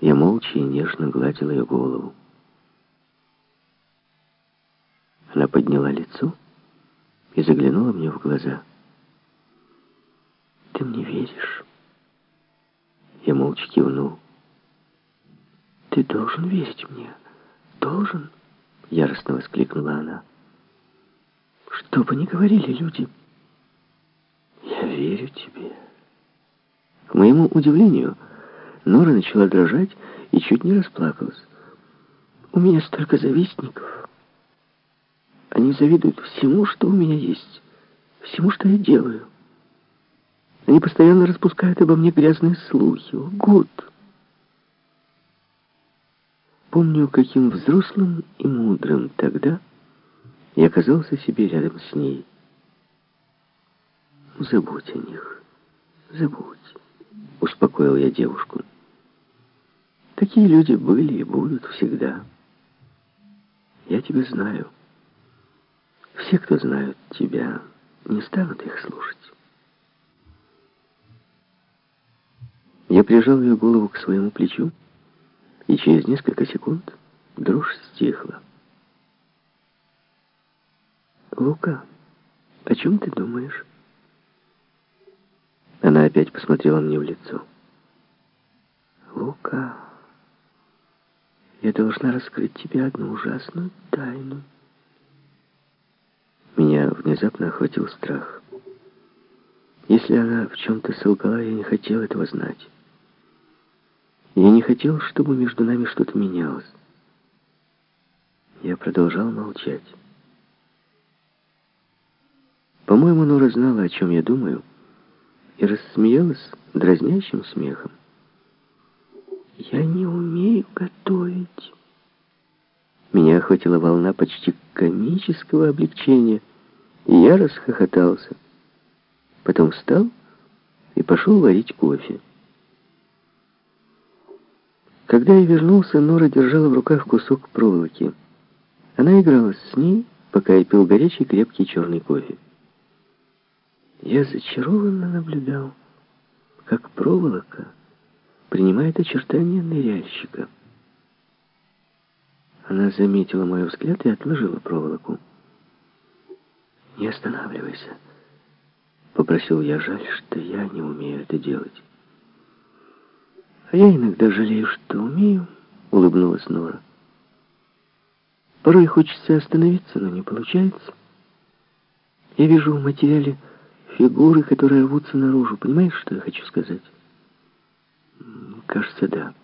Я молча и нежно гладил ее голову. Она подняла лицо и заглянула мне в глаза. «Ты мне веришь?» Я молча кивнул. «Ты должен верить мне. Должен!» Яростно воскликнула она. «Что бы ни говорили люди, я верю тебе». К моему удивлению, Нора начала дрожать и чуть не расплакалась. «У меня столько завистников. Они завидуют всему, что у меня есть, всему, что я делаю. Они постоянно распускают обо мне грязные слухи, лгут». Помню, каким взрослым и мудрым тогда я оказался себе рядом с ней. Забудь о них, забудь, успокоил я девушку. Такие люди были и будут всегда. Я тебя знаю. Все, кто знают тебя, не станут их слушать. Я прижал ее голову к своему плечу, и через несколько секунд дрожь стихла. «Лука, о чем ты думаешь?» Она опять посмотрела мне в лицо. «Лука, я должна раскрыть тебе одну ужасную тайну». Меня внезапно охватил страх. Если она в чем-то солгала, я не хотел этого знать. Я не хотел, чтобы между нами что-то менялось. Я продолжал молчать. По-моему, Нора знала, о чем я думаю, и рассмеялась дразнящим смехом. «Я не умею готовить». Меня охватила волна почти комического облегчения, и я расхохотался. Потом встал и пошел варить кофе. Когда я вернулся, Нора держала в руках кусок проволоки. Она играла с ней, пока я пил горячий крепкий черный кофе. Я зачарованно наблюдал, как проволока принимает очертания ныряльщика. Она заметила мой взгляд и отложила проволоку. «Не останавливайся», — попросил я. «Жаль, что я не умею это делать». «А я иногда жалею, что умею», — улыбнулась Нора. «Порой хочется остановиться, но не получается. Я вижу в материале фигуры, которые рвутся наружу. Понимаешь, что я хочу сказать?» «Кажется, да.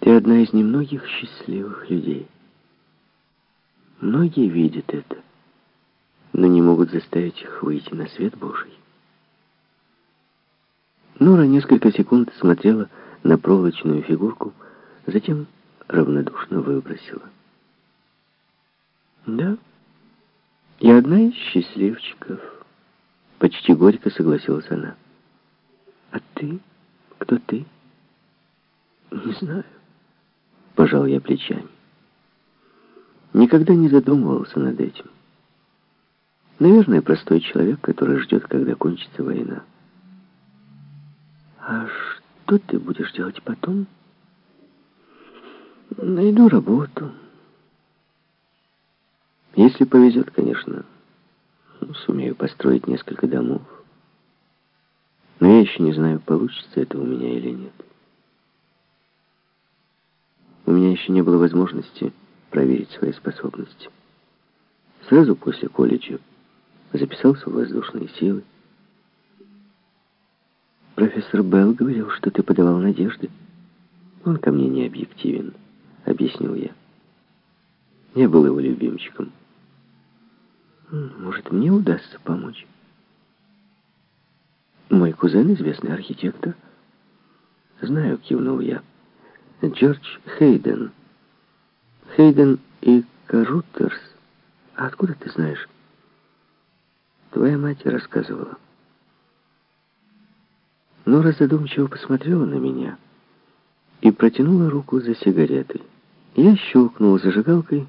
Ты одна из немногих счастливых людей. Многие видят это, но не могут заставить их выйти на свет Божий. Нора несколько секунд смотрела на проволочную фигурку, затем равнодушно выбросила. «Да, я одна из счастливчиков», — почти горько согласилась она. «А ты? Кто ты?» «Не знаю», — пожал я плечами. Никогда не задумывался над этим. Наверное, простой человек, который ждет, когда кончится война. А что ты будешь делать потом? Найду работу. Если повезет, конечно, сумею построить несколько домов. Но я еще не знаю, получится это у меня или нет. У меня еще не было возможности проверить свои способности. Сразу после колледжа записался в воздушные силы. Профессор Белл говорил, что ты подавал надежды. Он ко мне не объективен, объяснил я. Я был его любимчиком. Может, мне удастся помочь? Мой кузен известный архитектор. Знаю, кивнул я. Джордж Хейден. Хейден и Карутерс. А откуда ты знаешь? Твоя мать рассказывала. Нора задумчиво посмотрела на меня и протянула руку за сигаретой. Я щелкнул зажигалкой,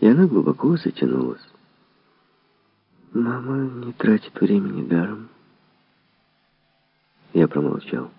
и она глубоко затянулась. «Мама не тратит времени даром». Я промолчал.